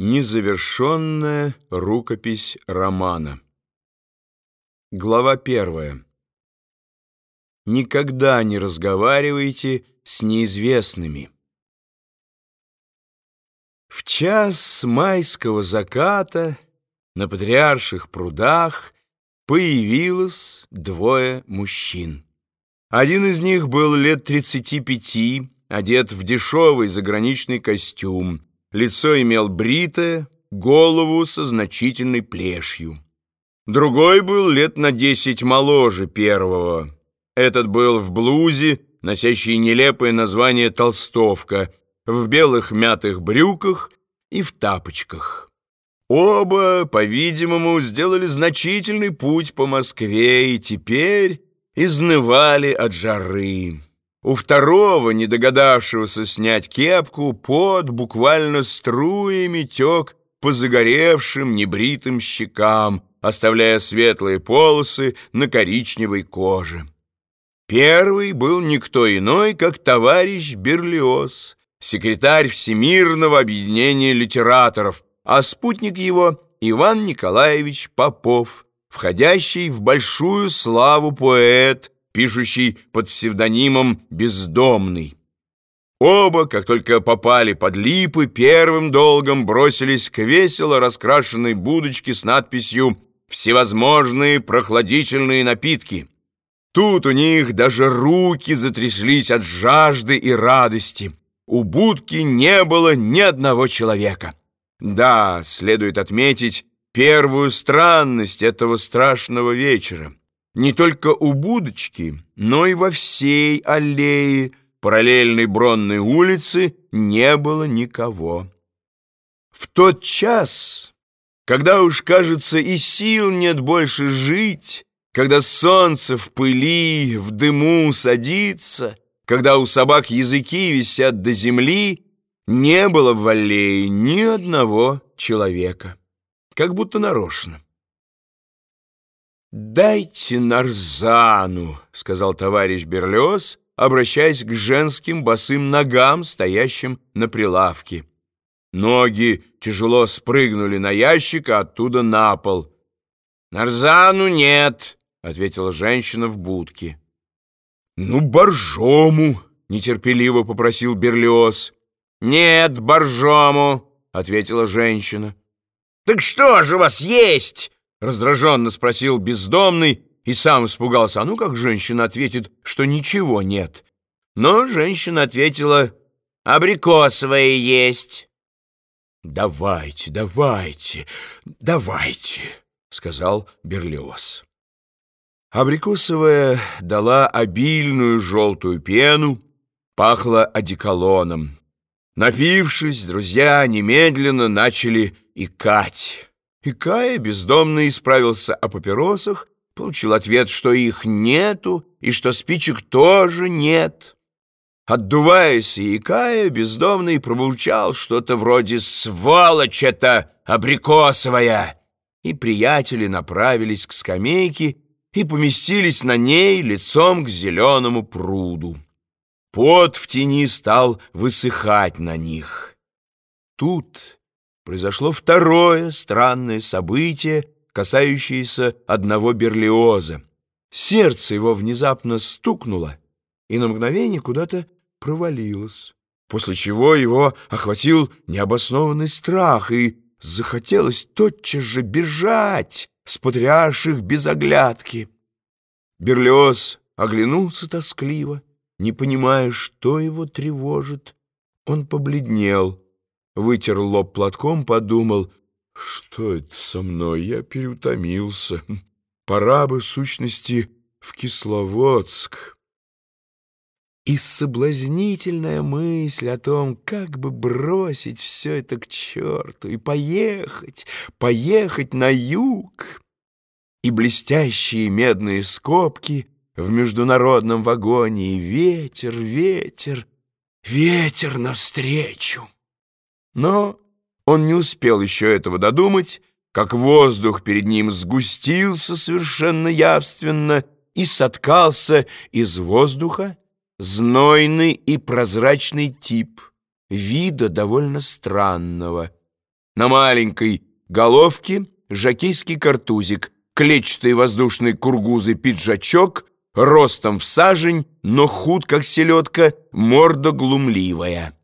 Незавершенная рукопись романа. Глава первая. Никогда не разговаривайте с неизвестными. В час майского заката на Патриарших прудах появилось двое мужчин. Один из них был лет тридцати пяти, одет в дешевый заграничный костюм, Лицо имел бритое, голову со значительной плешью. Другой был лет на десять моложе первого. Этот был в блузе, носящей нелепое название «толстовка», в белых мятых брюках и в тапочках. Оба, по-видимому, сделали значительный путь по Москве и теперь изнывали от жары. У второго, не догадавшегося снять кепку, под буквально струями тек по загоревшим небритым щекам, оставляя светлые полосы на коричневой коже. Первый был никто иной, как товарищ Берлиоз, секретарь Всемирного объединения литераторов, а спутник его Иван Николаевич Попов, входящий в большую славу поэт, пишущий под псевдонимом «Бездомный». Оба, как только попали под липы, первым долгом бросились к весело раскрашенной будочке с надписью «Всевозможные прохладительные напитки». Тут у них даже руки затряслись от жажды и радости. У будки не было ни одного человека. Да, следует отметить первую странность этого страшного вечера. Не только у будочки, но и во всей аллее параллельной Бронной улицы не было никого. В тот час, когда уж, кажется, и сил нет больше жить, когда солнце в пыли, в дыму садится, когда у собак языки висят до земли, не было в аллее ни одного человека, как будто нарочно. «Дайте нарзану», — сказал товарищ Берлиоз, обращаясь к женским босым ногам, стоящим на прилавке. Ноги тяжело спрыгнули на ящик, а оттуда на пол. «Нарзану нет», — ответила женщина в будке. «Ну, боржому», — нетерпеливо попросил Берлиоз. «Нет, боржому», — ответила женщина. «Так что же у вас есть?» Раздраженно спросил бездомный и сам испугался. А ну как женщина ответит, что ничего нет? Но женщина ответила, абрикосовое есть. «Давайте, давайте, давайте», — сказал Берлиоз. Абрикосовая дала обильную желтую пену, пахло одеколоном. Напившись, друзья немедленно начали икать. И Кая, бездомный, исправился о папиросах, получил ответ, что их нету и что спичек тоже нет. Отдуваясь икая, бездомный промолчал что-то вроде «Сволочь это абрикосовая!» И приятели направились к скамейке и поместились на ней лицом к зеленому пруду. Пот в тени стал высыхать на них. Тут произошло второе странное событие, касающееся одного Берлиоза. Сердце его внезапно стукнуло и на мгновение куда-то провалилось, после чего его охватил необоснованный страх и захотелось тотчас же бежать с патриарших без оглядки. Берлиоз оглянулся тоскливо, не понимая, что его тревожит. Он побледнел вытер лоб платком, подумал, что это со мной, я переутомился. Пора бы, в сущности, в Кисловодск. И соблазнительная мысль о том, как бы бросить все это к черту и поехать, поехать на юг, и блестящие медные скобки в международном вагоне, и ветер, ветер, ветер навстречу. Но он не успел еще этого додумать, как воздух перед ним сгустился совершенно явственно и соткался из воздуха знойный и прозрачный тип, вида довольно странного. На маленькой головке жакейский картузик, клетчатые воздушные кургузы пиджачок, ростом в сажень, но худ, как селедка, морда глумливая.